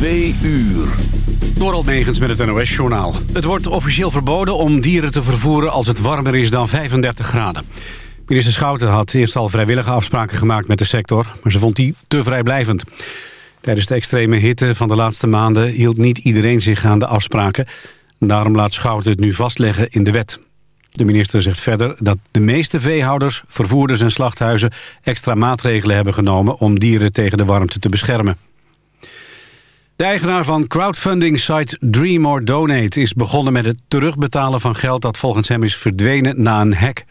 Twee uur. Door Megens met het NOS-journaal. Het wordt officieel verboden om dieren te vervoeren als het warmer is dan 35 graden. Minister Schouten had eerst al vrijwillige afspraken gemaakt met de sector... maar ze vond die te vrijblijvend. Tijdens de extreme hitte van de laatste maanden hield niet iedereen zich aan de afspraken. Daarom laat Schouten het nu vastleggen in de wet. De minister zegt verder dat de meeste veehouders, vervoerders en slachthuizen... extra maatregelen hebben genomen om dieren tegen de warmte te beschermen. De eigenaar van crowdfunding-site Dream or Donate... is begonnen met het terugbetalen van geld dat volgens hem is verdwenen na een hack.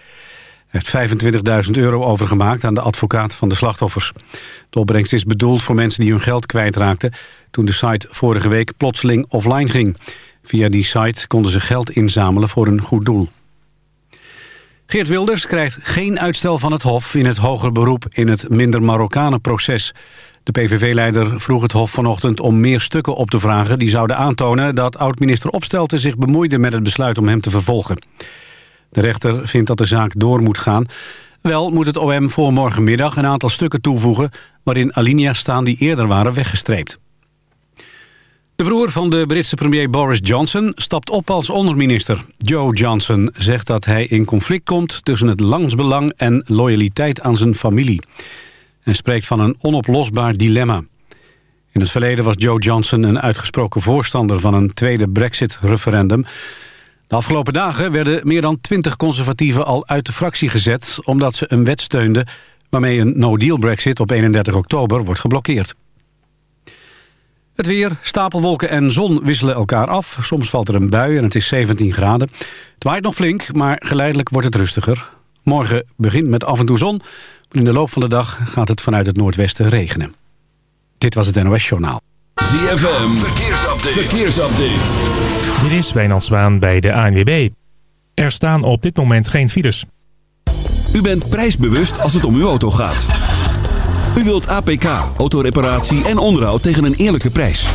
Hij heeft 25.000 euro overgemaakt aan de advocaat van de slachtoffers. De opbrengst is bedoeld voor mensen die hun geld kwijtraakten... toen de site vorige week plotseling offline ging. Via die site konden ze geld inzamelen voor een goed doel. Geert Wilders krijgt geen uitstel van het Hof in het hoger beroep in het minder Marokkanen-proces. De PVV-leider vroeg het Hof vanochtend om meer stukken op te vragen... die zouden aantonen dat oud-minister Opstelten zich bemoeide met het besluit om hem te vervolgen. De rechter vindt dat de zaak door moet gaan. Wel moet het OM voor morgenmiddag een aantal stukken toevoegen... waarin alinea's staan die eerder waren weggestreept. De broer van de Britse premier Boris Johnson stapt op als onderminister. Joe Johnson zegt dat hij in conflict komt tussen het landsbelang en loyaliteit aan zijn familie. Hij spreekt van een onoplosbaar dilemma. In het verleden was Joe Johnson een uitgesproken voorstander van een tweede brexit-referendum. De afgelopen dagen werden meer dan twintig conservatieven al uit de fractie gezet... omdat ze een wet steunden waarmee een no-deal brexit op 31 oktober wordt geblokkeerd. Het weer, stapelwolken en zon wisselen elkaar af. Soms valt er een bui en het is 17 graden. Het waait nog flink, maar geleidelijk wordt het rustiger. Morgen begint met af en toe zon. Maar in de loop van de dag gaat het vanuit het noordwesten regenen. Dit was het NOS Journaal. ZFM, verkeersupdate. verkeersupdate. Dit is Wijnand Zwaan bij de ANWB. Er staan op dit moment geen files. U bent prijsbewust als het om uw auto gaat. U wilt APK, autoreparatie en onderhoud tegen een eerlijke prijs.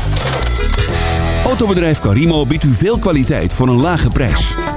Autobedrijf Carimo biedt u veel kwaliteit voor een lage prijs.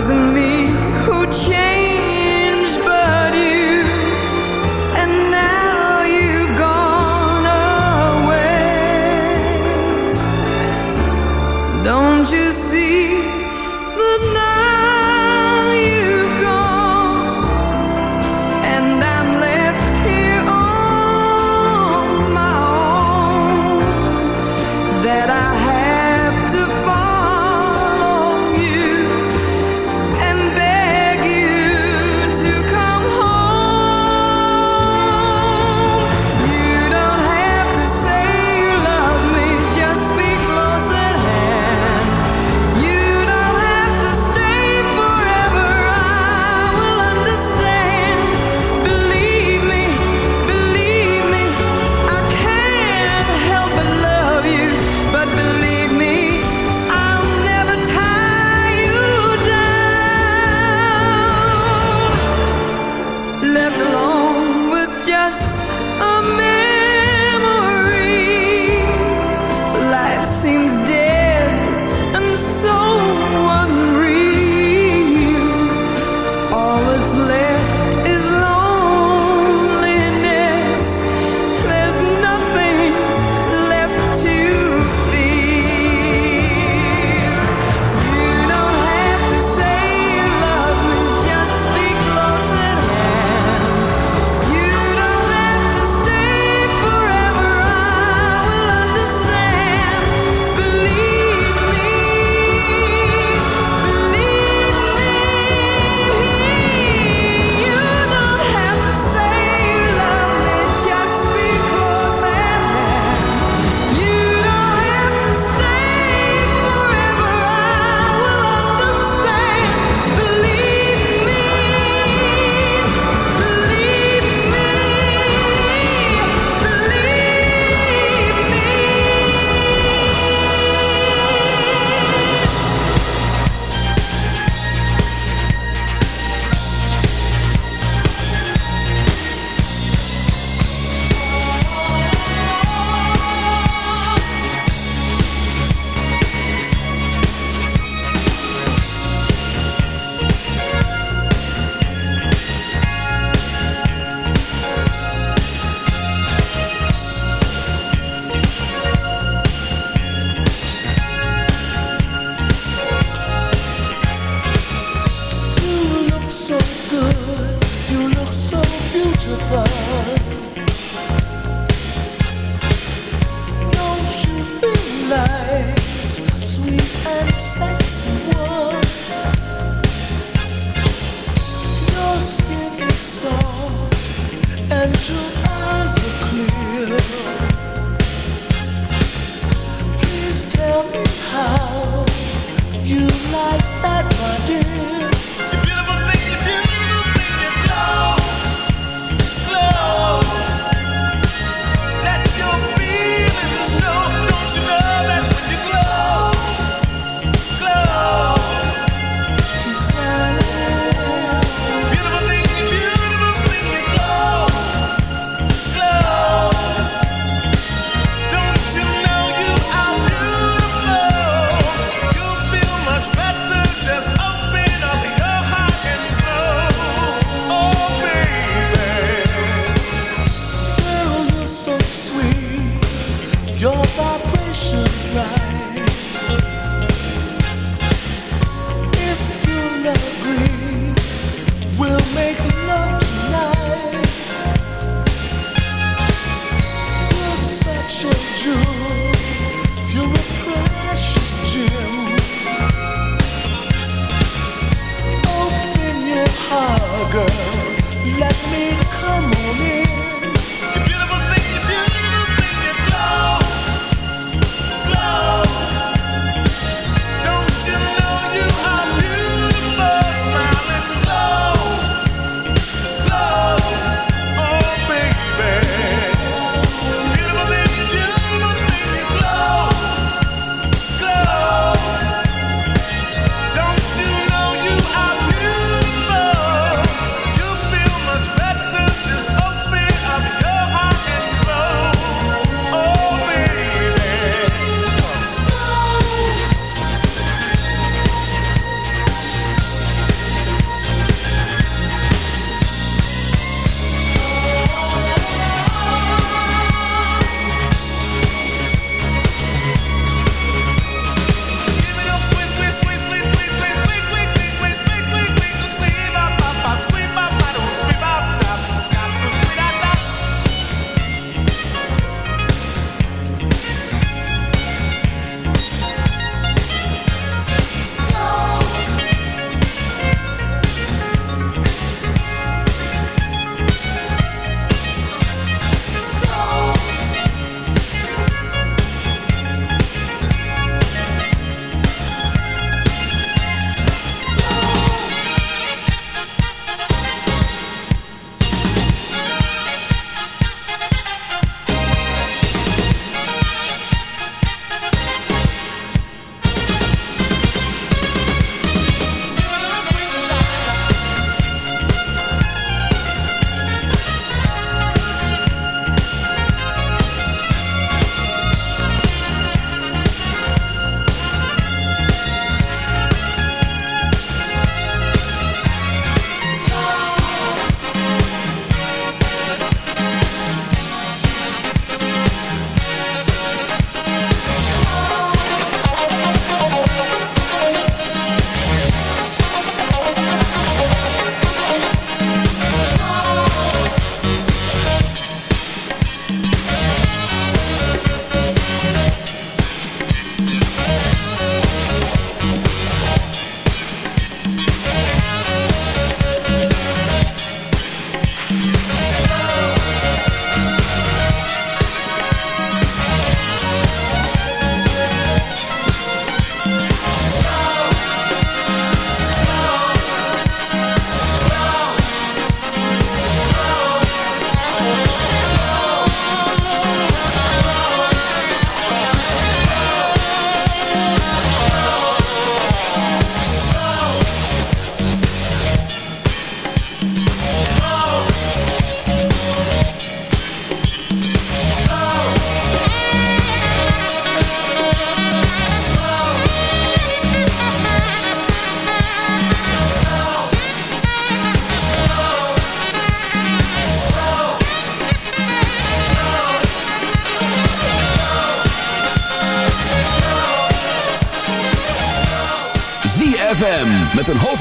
doesn't mean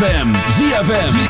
ZFM. ZFM.